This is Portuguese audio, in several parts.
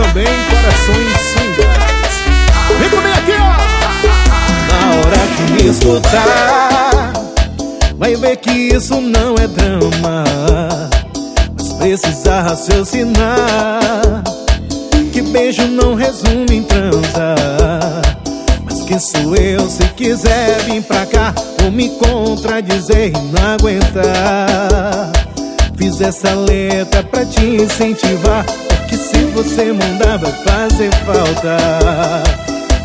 também corações sungas. Vem comigo aqui, ó! Na hora que me escutar, vai ver que isso não é drama. Mas precisa raciocinar que beijo não resume em transa. Mas quem sou eu se quiser vir pra cá ou me contradizer e não aguentar? Fiz essa letra pra te incentivar porque se você mandar vai fazer falta.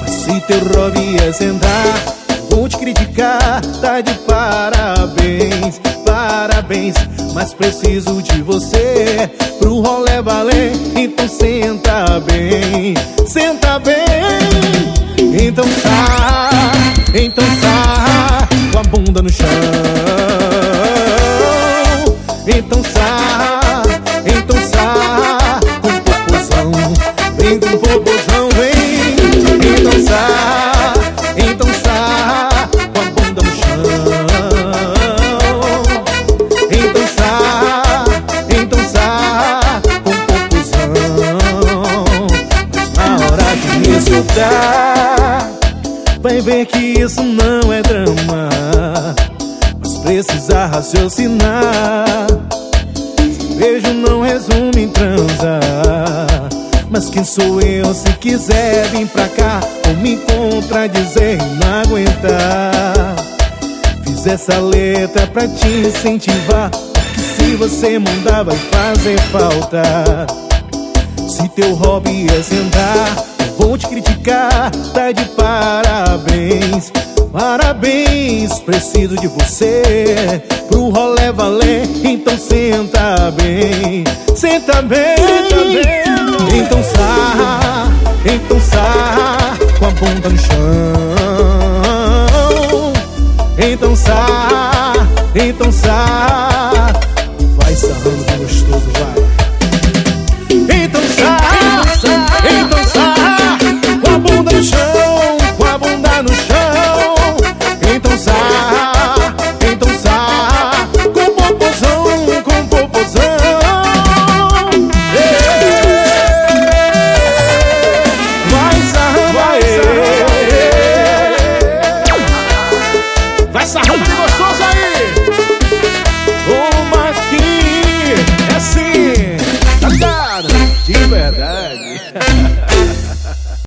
Mas se teu hobby é sentar Vou te criticar, tá de parabéns, parabéns. Mas preciso de você pro rolê valer. Então senta bem, senta bem. Então tá, então tá Com a bunda no chão. Então tá, Vai ver que isso não é drama Mas precisa raciocinar. Beijo não resume em transa Mas quem sou eu se quiser vir pra cá Ou me contradizer? E não aguentar Fiz essa letra pra te incentivar Que se você mandar vai fazer falta. Se teu hobby é sentar parabéns Parabéns, preciso de você. Pro rolê valer, então senta bem Senta bem, senta bem. Então sarra, então sarra Com a bunda no chão. Então sarra, então sarra Então sarra, então Com popozão, com popozão Vai sarrando, vai sarrando Vai